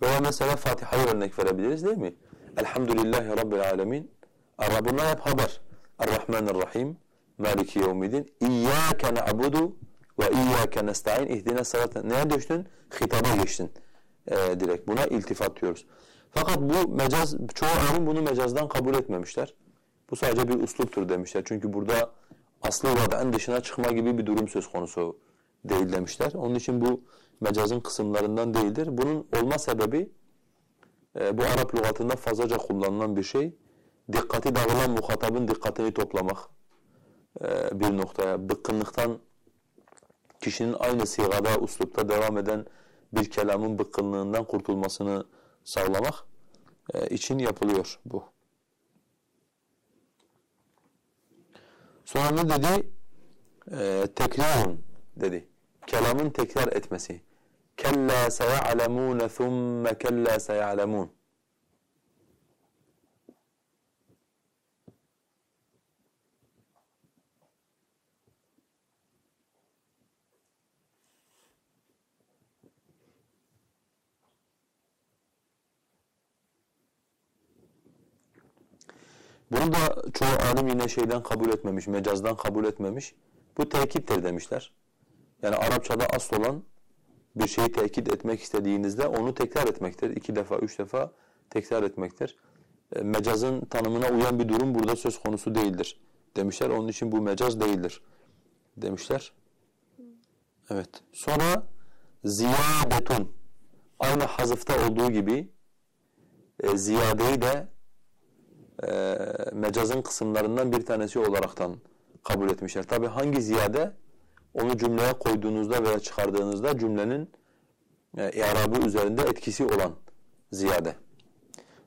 Veya mesela Fatiha'yı örnek verebiliriz değil mi? Elhamdülillahi Rabbil Alemin. Bunlar hep haber. Errahmanirrahim. Maliki yevmiddin. İyyâke ne'abudu ve iyyâke nesta'in. İhdine sırat. Neye düştün? Hitaba geçtin. Ee, direkt. Buna iltifat diyoruz. Fakat bu mecaz, çoğu alim bunu mecazdan kabul etmemişler. Bu sadece bir usluptur demişler. Çünkü burada aslı vada'nın dışına çıkma gibi bir durum söz konusu değil demişler. Onun için bu mecazın kısımlarından değildir. Bunun olma sebebi e, bu Arap lügatında fazlaca kullanılan bir şey. Dikkati dağılan muhatabın dikkatini toplamak e, bir noktaya. Bıkkınlıktan kişinin aynı sigada, uslupta devam eden bir kelamın bıkkınlığından kurtulmasını sağlamak e, için yapılıyor bu. Sonra ne dedi? Ee, tekrarun dedi. Kelamın tekrar etmesi. Kella seya'lemûne thumme kella seya'lemûn. Bunu da çoğu alim yine şeyden kabul etmemiş, mecazdan kabul etmemiş. Bu tekittir demişler. Yani Arapçada asıl olan bir şeyi tekit etmek istediğinizde onu tekrar etmektir. İki defa, üç defa tekrar etmektir. E, mecazın tanımına uyan bir durum burada söz konusu değildir demişler. Onun için bu mecaz değildir demişler. Evet. Sonra ziyadetun. Aynı hazıfta olduğu gibi e, ziyadeyi de e, mecazın kısımlarından bir tanesi olaraktan kabul etmişler. Tabi hangi ziyade? onu cümleye koyduğunuzda veya çıkardığınızda cümlenin e, i'rabı üzerinde etkisi olan ziyade.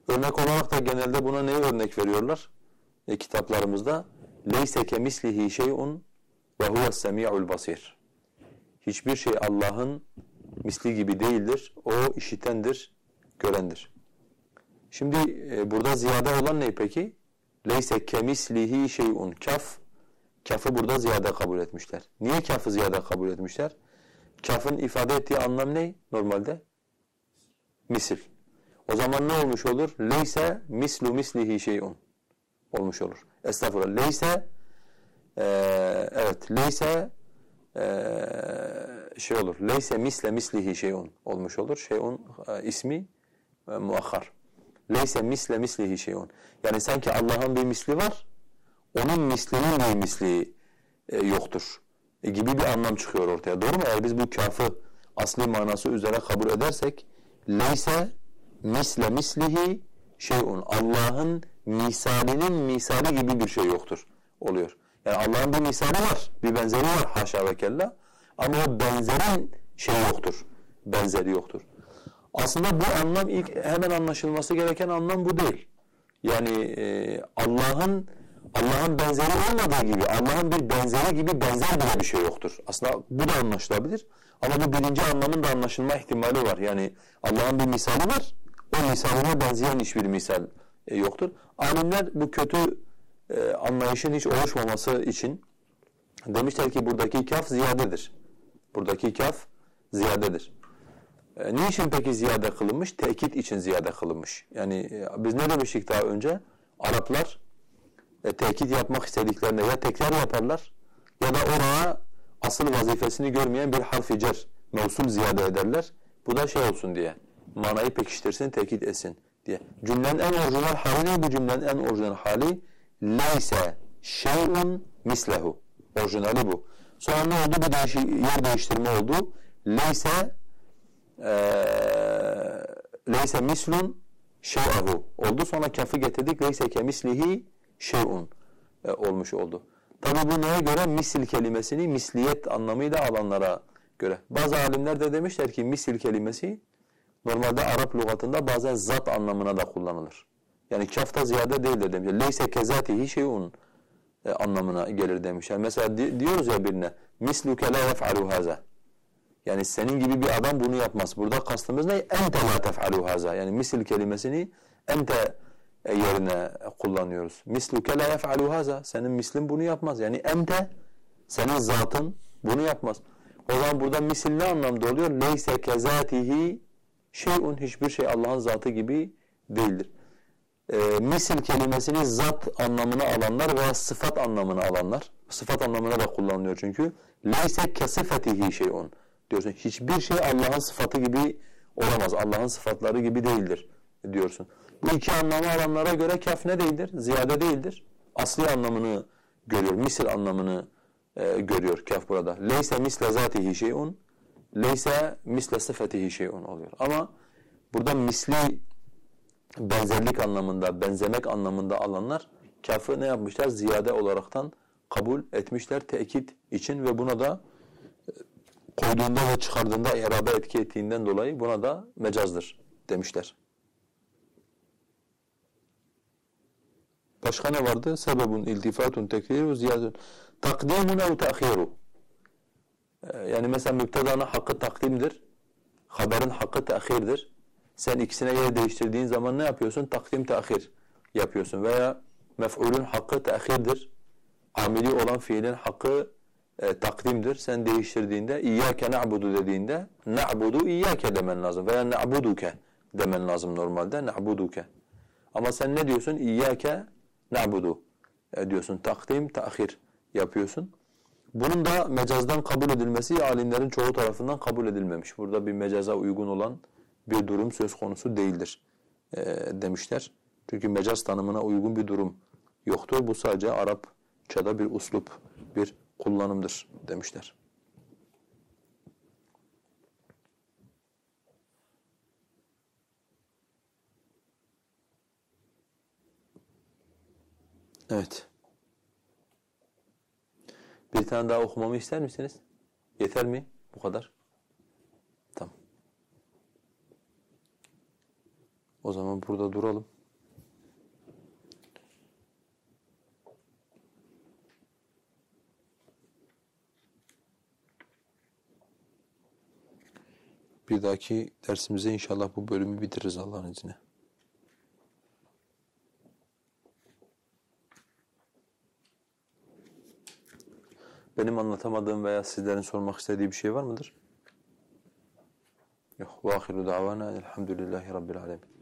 Örnek olarak da genelde buna neyi örnek veriyorlar? E, kitaplarımızda leyse ke mislihi şey'un ve basir. Hiçbir şey Allah'ın misli gibi değildir. O işitendir, görendir. Şimdi e, burada ziyade olan ne peki? Leyse kemislihi şey'un. Kaf kafı burada ziyade kabul etmişler. Niye kafı ziyade kabul etmişler? Kafın ifade ettiği anlam ne normalde? Misil. O zaman ne olmuş olur? Leyse mislu mislihi şeyun olmuş olur. Estağfurullah. Leyse e, evet leyse e, şey olur. Leyse misle mislihi şeyun olmuş olur. Şeyun e, ismi e, muakhar. Leyse misle mislihi şeyun. Yani sanki Allah'ın bir misli var. Onun mislinin bir misli e, yoktur. E, gibi bir anlam çıkıyor ortaya. Doğru mu? Eğer biz bu kafı asli manası üzere kabul edersek leyse misle mislihi şeyun. Allah'ın misalinin misali gibi bir şey yoktur oluyor. Yani Allah'ın bir misali var, bir benzeri var haşa ve kella. Ama o benzerin şey yoktur, benzeri yoktur. Aslında bu anlam ilk hemen anlaşılması gereken anlam bu değil. Yani e, Allah'ın Allah'ın benzeri olmadığı gibi, Allah'ın bir benzeri gibi benzer bile bir şey yoktur. Aslında bu da anlaşılabilir. Ama bu birinci anlamın da anlaşılma ihtimali var. Yani Allah'ın bir misali var, o misaline benzeyen hiçbir misal e, yoktur. Alimler bu kötü e, anlayışın hiç oluşmaması için demişler ki buradaki kaf ziyadedir. Buradaki kaf ziyadedir. E, niçin peki ziyade kılınmış? Tekit için ziyade kılınmış. Yani e, biz ne demiştik daha önce? Araplar e, tekit yapmak istediklerinde ya tekrar yaparlar ya da oraya asıl vazifesini görmeyen bir harf-i cer, mevsul ziyade ederler. Bu da şey olsun diye, manayı pekiştirsin, tekit etsin diye. Cümlenin en orijinal hali ne bu cümlenin en orijinal hali? Leyse şey'un mislehu. Orijinali bu. Sonra ne oldu? Bir değişi, yer değiştirme oldu. Leyse e, leyse mislun şey'ahu oldu. Sonra kafı getirdik. Leyse kemislihi şey'un e, olmuş oldu. Tabi bu neye göre? Misil kelimesini misliyet anlamıyla alanlara göre. Bazı alimler de demişler ki misil kelimesi normalde Arap lügatında bazen zat anlamına da kullanılır. Yani kafta ziyade değil de demişler. Leyse kezatihi şey'un e, anlamına gelir demişler. Mesela di diyoruz ya birine misluke la yef'alu haza. Yani senin gibi bir adam bunu yapmaz. Burada kastımız ne? Ente la tef'alu haza. Yani misil kelimesini ente yerine kullanıyoruz. Misluke la yef'alu haza. Senin mislin bunu yapmaz. Yani ente senin zatın bunu yapmaz. O zaman burada misil ne anlamda oluyor? Leyse kezatihi şeyun hiçbir şey Allah'ın zatı gibi değildir. E, misil kelimesini zat anlamına alanlar veya sıfat anlamına alanlar. Sıfat anlamına da kullanılıyor çünkü. Leyse kesifetihi şeyun diyorsun. Hiçbir şey Allah'ın sıfatı gibi olamaz. Allah'ın sıfatları gibi değildir diyorsun. Bu iki anlamı alanlara göre kaf ne değildir? Ziyade değildir. Asli anlamını görüyor, misil anlamını e, görüyor kaf burada. Leyse misle zatihi şeyun, leyse misle sıfatihi şeyun oluyor. Ama burada misli benzerlik anlamında, benzemek anlamında alanlar kafı ne yapmışlar? Ziyade olaraktan kabul etmişler tekit için ve buna da e, koyduğunda ve çıkardığında irade etki ettiğinden dolayı buna da mecazdır demişler. Başka ne vardı? Sebebun iltifatun tekriru ziyadun. Takdimun ev te'khiru. Ee, yani mesela müptedanın hakkı takdimdir. Haberin hakkı te'khirdir. Sen ikisine yer değiştirdiğin zaman ne yapıyorsun? Takdim te'khir yapıyorsun. Veya mef'ulün hakkı te'khirdir. Amili olan fiilin hakkı e, takdimdir. Sen değiştirdiğinde İyyâke na'budu dediğinde na'budu iyyâke demen lazım. Veya na'buduke demen lazım normalde. Na'buduke. Ama sen ne diyorsun? İyyâke na'budu e, diyorsun. Takdim, ta'khir yapıyorsun. Bunun da mecazdan kabul edilmesi alimlerin çoğu tarafından kabul edilmemiş. Burada bir mecaza uygun olan bir durum söz konusu değildir e, demişler. Çünkü mecaz tanımına uygun bir durum yoktur. Bu sadece Arapçada bir uslup, bir kullanımdır demişler. Evet. Bir tane daha okumamı ister misiniz? Yeter mi? Bu kadar. Tamam. O zaman burada duralım. Bir dahaki dersimize inşallah bu bölümü bitiririz Allah'ın izniyle. Benim anlatamadığım veya sizlerin sormak istediği bir şey var mıdır? Yok. Ahiru davana elhamdülillahi rabbil alemin.